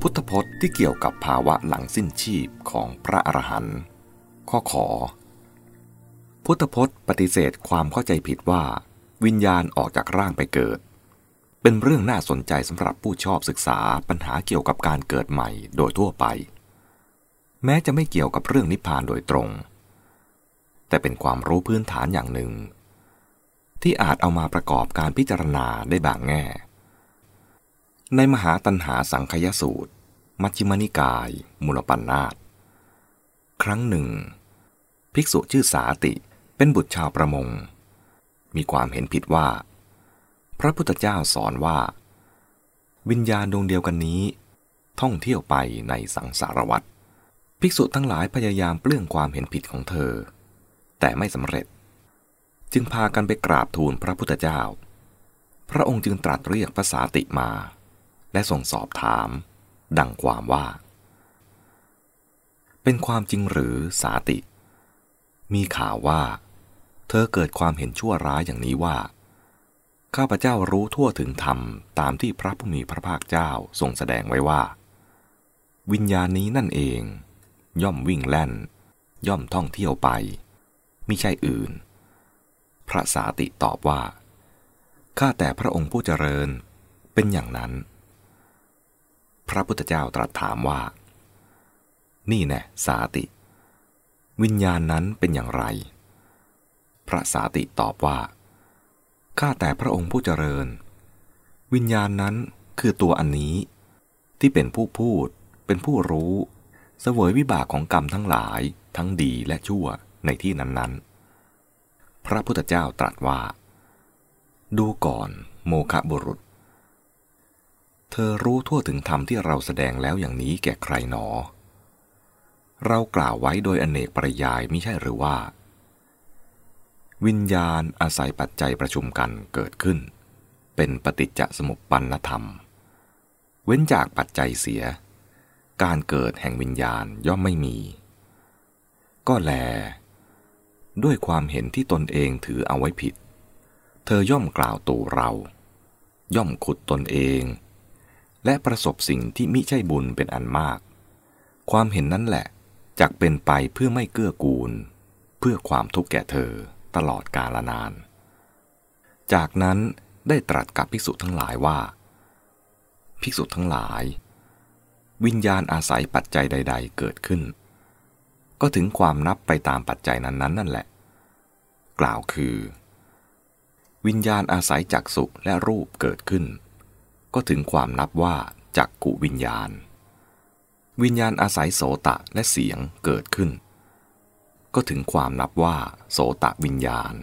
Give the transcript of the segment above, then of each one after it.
พุทธพจน์ที่เกี่ยวกับภาวะหลังสิ้นชีพของพระอรหันต์ข้อขอ พุทธพจน์ปฏิเสธความเข้าใจผิดว่า วิญญาณออกจากร่างไปเกิด เป็นเรื่องน่าสนใจสำหรับผู้ชอบศึกษาปัญหาเกี่ยวกับการเกิดใหม่โดยทั่วไป แม้จะไม่เกี่ยวกับเรื่องนิพพานโดยตรง แต่เป็นความรู้พื้นฐานอย่างหนึ่ง ที่อาจเอามาประกอบการพิจารณาได้บางแง่ ในมหาตันหาสังคยสูตร มัชฌิมนิกาย มูลปัญนาตครั้งหนึ่ง ภิกษุชื่อสาติเป็นบุตรชาวประมง มีความเห็นผิดว่า พระพุทธเจ้าสอนว่า วิญญาณดวงเดียวกันนี้ ท่องเที่ยวไปในสังสารวัฏภิกษุทั้งหลายพยายามเปลื้องความเห็นผิดของเธอ แต่ไม่สำเร็จ จึงพากันไปกราบทูลพระพุทธเจ้า พระองค์จึงตรัสเรียกภาษาติมา และส่งสอบถาม ดังความว่า เป็นความจริงหรือสาติ มีข่าวว่า เธอเกิดความเห็นชั่วร้ายอย่างนี้ว่า ข้าพเจ้ารู้ทั่วถึงธรรมตามที่พระผู้มีพระภาคเจ้าทรงแสดงไว้ว่า วิญญาณนี้นั่นเอง ย่อมวิ่งแล่น ย่อมท่องเที่ยวไปไม่ใช่อื่น พระสาติตอบว่า ข้าแต่พระองค์ผู้เจริญ เป็นอย่างนั้น พระพุทธเจ้าตรัสถามว่า นี่แน่สาติ วิญญาณนั้นเป็นอย่างไร พระสาติตอบว่าข้าแต่พระองค์ผู้เจริญ วิญญาณนั้นคือตัวอันนี้ ที่เป็นผู้พูด เป็นผู้รู้เสวยวิบากของกรรมทั้งหลายทั้งดีและชั่วในที่นั้นๆ พระพุทธเจ้าตรัสว่า ดูก่อนโมคะบุรุษ อรู้ทั่วถึงธรรมที่เราแสดงแล้วอย่างนี้แก่ใครหนอ เรากล่าวไว้โดยอเนกปริยายม่ใช่หรือว่า วิญญาณอาศัยปัจจัยประชุมกันเกิดขึ้น เป็นปฏิจจสมุปปนธรรม เว้นจากปัจจัยเสีย การเกิดแห่งวิญญาณย่อมไม่มี ก็แล ด้วยความเห็นที่ตนเองถือเอาไว้ผิด เธอย่อมกล่าวตูเรา ย่อมขุดตนเอง และประสบสิ่งที่มิใช่บุญเป็นอันมาก ความเห็นนั้นแหละจักเป็นไปเพื่อไม่เกื้อกูล เพื่อความทุกข์แก่เธอตลอดกาลนาน จากนั้นได้ตรัสกับภิกษุทั้งหลายว่า ภิกษุทั้งหลาย วิญญาณอาศัยปัจจัยใด ๆ เกิดขึ้น ก็ถึงความนับไปตามปัจจัยนั้นๆ นั่นแหละ กล่าวคือ วิญญาณอาศัยจักสุและรูปเกิดขึ้น ก็ถึงความนับว่าจักกุวิญญาณ วิญญาณอาศัยโสตะและเสียงเกิดขึ้น ก็ถึงความนับว่า โสตะวิญญาณ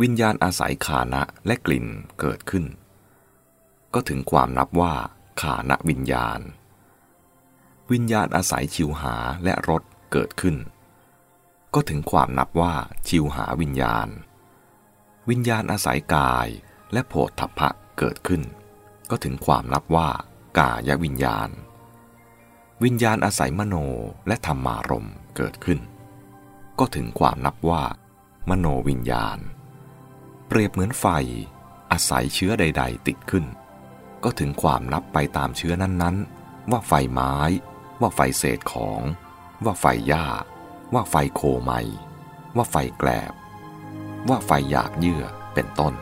วิญญาณอาศัยขานะและกลิ่นเกิดขึ้น ก็ถึงความนับว่าขานะวิญญาณ วิญญาณอาศัยชิวหาและรสเกิดขึ้น ก็ถึงความนับว่าชิวหาวิญญาณ วิญญาณอาศัยกาย และโพธพะเกิดขึ้น ก็ถึงความนับว่ากายวิญญาณ วิญญาณอาศัยมโนและธรรมารมเกิดขึ้น ก็ถึงความนับว่า มโนวิญญาณ เปรียบเหมือนไฟ อาศัยเชื้อใด ๆ ติดขึ้น ก็ถึงความนับไปตามเชื้อนั้นๆ ว่าไฟไม้ ว่าไฟเศษของ ว่าไฟหญ้า ว่าไฟโคไมว่าไฟแกลบ ว่าไฟหยากเยื่อเป็นต้น